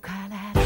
か